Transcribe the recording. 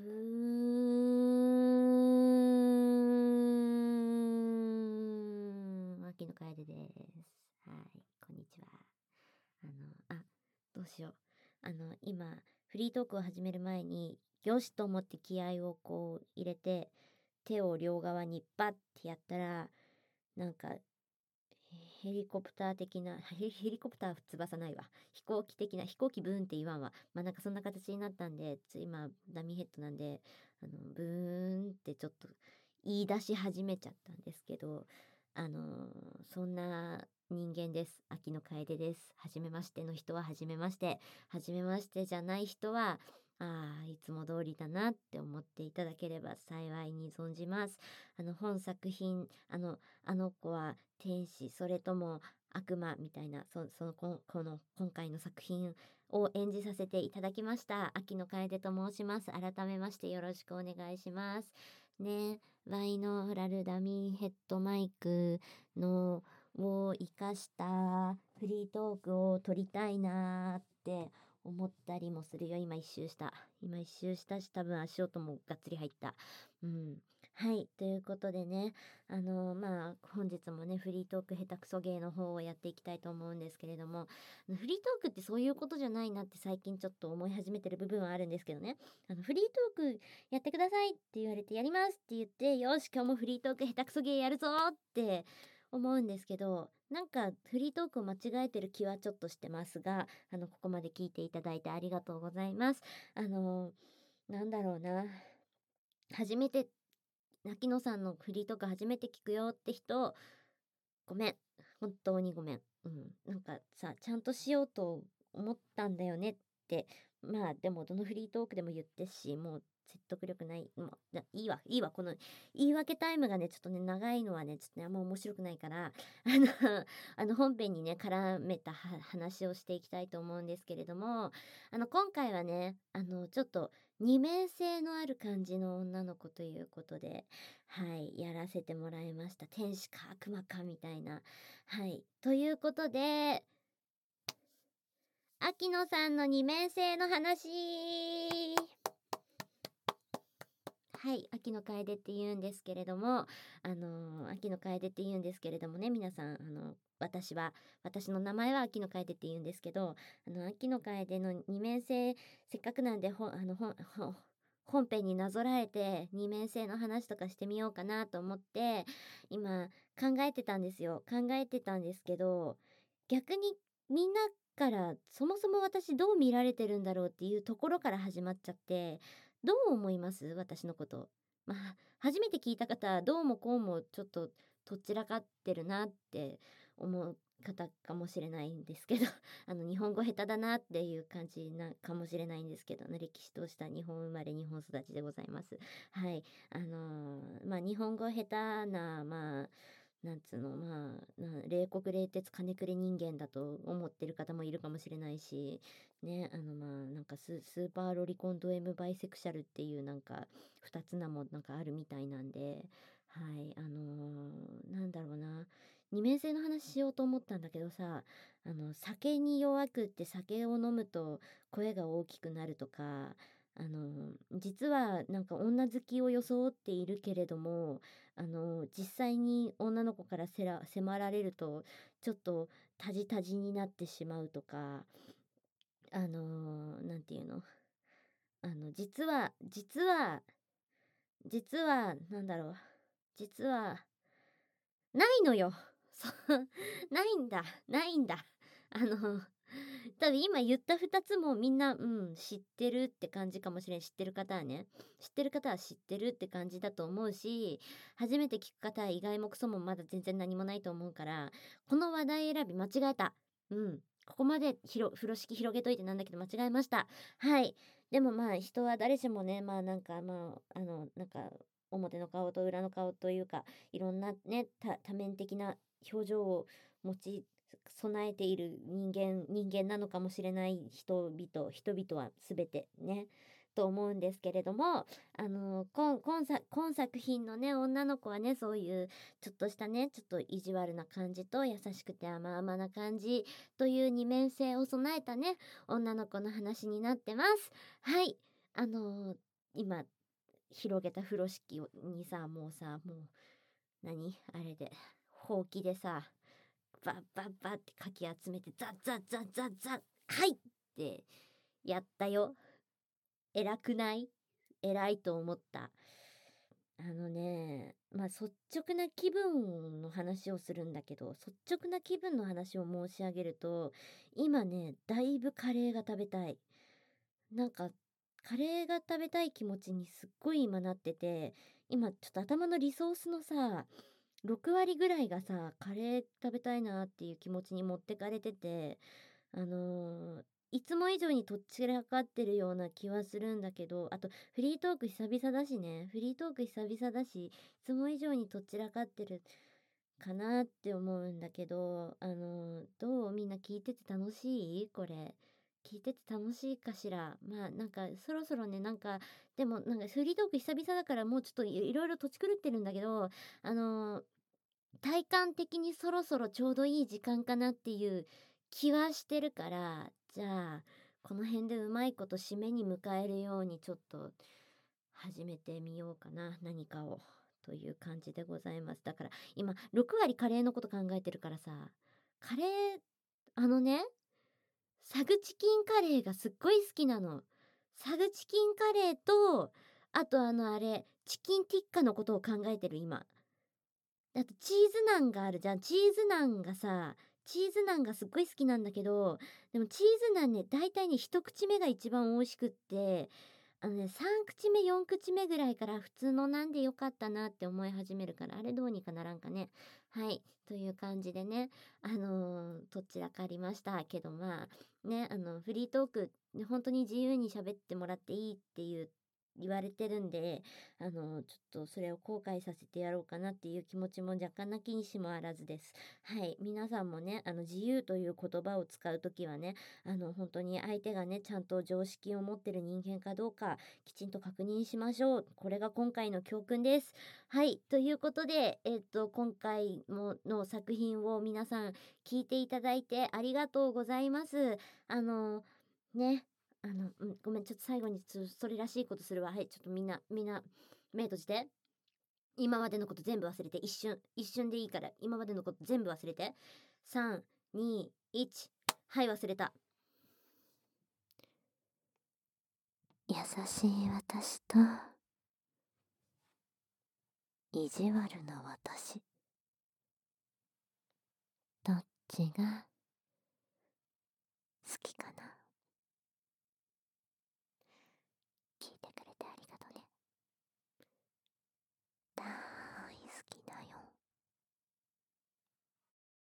ん、秋の楓です。はい、こんにちは。あの、あ、どうしよう。あの、今、フリートークを始める前に、よしと思って気合をこう入れて、手を両側にバッてやったら、なんか、ヘリコプター的な、ヘリコプター翼ないわ。飛行機的な、飛行機ブーンって言わんわ。まあなんかそんな形になったんで、今、ダミーヘッドなんで、あの、ブーンってちょっと言い出し始めちゃったんですけど、あのそんな人間です。秋の楓です。はじめましての人ははじめまして。はじめましてじゃない人は、ああ、いつも通りだなって思っていただければ幸いに存じます。あの、本作品、あの、あの子は天使、それとも悪魔みたいな、そそのこ、この、今回の作品を演じさせていただきました。秋野楓と申します。改めましてよろしくお願いします。ね、バイノーラルダミーヘッドマイクのを活かしたフリートークを撮りたいなーって思ったりもするよ。今一周した。今一周したし、多分足音もがっつり入った。うん。はい。ということでね、あのー、まあ、本日もね、フリートーク下手くそ芸の方をやっていきたいと思うんですけれども、フリートークってそういうことじゃないなって最近ちょっと思い始めてる部分はあるんですけどね、あの、フリートークやってくださいって言われてやりますって言って、よし、今日もフリートーク下手くそ芸やるぞって思うんですけど、なんかフリートークを間違えてる気はちょっとしてますが、あの、ここまで聞いていただいてありがとうございます。あの、なんだろうな。初めて、泣野さんのフリートーク初めて聞くよって人、ごめん。本当にごめん。うん。なんかさ、ちゃんとしようと思ったんだよねって、まあでもどのフリートークでも言ってし、もう説得力ない。もう、いいわ、いいわ。この言い訳タイムがね、ちょっとね、長いのはね、ちょっとね、あんま面白くないから、あの、あの本編にね、絡めた話をしていきたいと思うんですけれども、あの、今回はね、あの、ちょっと二面性のある感じの女の子ということで、はい、やらせてもらいました。天使か悪魔かみたいな。はい。ということで、秋野さんの二面性の話はい、秋の楓って言うんですけれども、あのー、秋の楓って言うんですけれどもね、皆さん、あの、私は、私の名前は秋の楓って言うんですけど、あの、秋の楓の二面性、せっかくなんで、ほ、あの、ほ、ほ、本編になぞらえて二面性の話とかしてみようかなと思って今考えてたんですよ。考えてたんですけど逆にみんなからそもそも私どう見られてるんだろうっていうところから始まっちゃってどう思います？私のこと。まあ、初めて聞いた方、どうもこうもちょっととっちらかってるなって思う方かもしれないんですけど、あの、日本語下手だなっていう感じなかもしれないんですけど、歴史とした日本生まれ、日本育ちでございます。はい。あのー、まあ、日本語下手な、まあ、なんつうの、まあ、な冷酷冷徹金くれ人間だと思ってる方もいるかもしれないし、ね、あの、まあ、なんかスーパーロリコンド M バイセクシャルっていうなんか、二つ名もなんかあるみたいなんで、はい、あのー、なんだろうな。二面性の話しようと思ったんだけどさ、あの、酒に弱くって酒を飲むと声が大きくなるとか、あの、実はなんか女好きを装っているけれども、あの、実際に女の子からせら迫られると、ちょっとタジタジになってしまうとか、あの、なんていうのあの、実は、実は、実は、なんだろう。実は、ないのよ。ないんだ。ないんだ。あの、多分今言った2つもみんな、うん、知ってるって感じかもしれん。知ってる方はね。知ってる方は知ってるって感じだと思うし、初めて聞く方は意外もクソもまだ全然何もないと思うから、この話題選び間違えた。うん。ここまで広、風呂敷広げといてなんだけど間違えました。はい。でもまあ人は誰しもね、まあなんかまあ、あの、なんか表の顔と裏の顔というか、いろんなね、多面的な表情を持ち備えている人間、人間なのかもしれない人々、人々は全てね、と思うんですけれども、あの、今、今作、今作品のね、女の子はね、そういう、ちょっとしたね、ちょっと意地悪な感じと優しくて甘々な感じという二面性を備えたね、女の子の話になってます。はい。あの、今広げた風呂敷にさもうさもう何？あれでほうきでさバッバッバッってかき集めてザッザッザッザッザッはい！ってやったよ。偉くない？偉いと思った。あのねまあ率直な気分の話をするんだけど率直な気分の話を申し上げると今ねだいぶカレーが食べたい。なんかカレーが食べたい気持ちにすっごい今なってて今ちょっと頭のリソースのさ6割ぐらいがさカレー食べたいなっていう気持ちに持ってかれててあのーいつも以上にとっちらかってるような気はするんだけどあとフリートーク久々だしねフリートーク久々だしいつも以上にとっちらかってるかなって思うんだけどあのーどう？みんな聞いてて楽しい？これ。聞いてて楽しいかしら。まあなんかそろそろねなんかでもなんかフリートーク久々だからもうちょっといろいろ土地狂ってるんだけどあのー体感的にそろそろちょうどいい時間かなっていう気はしてるからじゃあこの辺でうまいこと締めに迎えるようにちょっと始めてみようかな何かをという感じでございます。だから今6割カレーのこと考えてるからさカレーあのねサグチキンカレーがすっごい好きなの。サグチキンカレーとあとあのあれチキンティッカのことを考えてる今。あとチーズナンがあるじゃん。チーズナンがさチーズナンがすっごい好きなんだけどでもチーズナンね大体ね一口目が一番美味しくってあのね3口目4口目ぐらいから普通のなんでよかったなって思い始めるからあれどうにかならんかね。はいという感じでねあのー、どちらかありました。けどまあねあのフリートーク本当に自由に喋ってもらっていいっていう言われてるんであのちょっとそれを後悔させてやろうかなっていう気持ちも若干なきにしもあらずです。はい皆さんもねあの自由という言葉を使う時はねあの本当に相手がねちゃんと常識を持ってる人間かどうかきちんと確認しましょう。これが今回の教訓です。はいということでえっと今回もの作品を皆さん聞いていただいてありがとうございます。あのねあの、うん、ごめん、ちょっと最後にそれらしいことするわ。はい、ちょっとみんな、みんな、目閉じて。今までのこと全部忘れて、一瞬、一瞬でいいから、今までのこと全部忘れて。3、2、1。はい、忘れた。優しい私と、意地悪な私。どっちが好きかな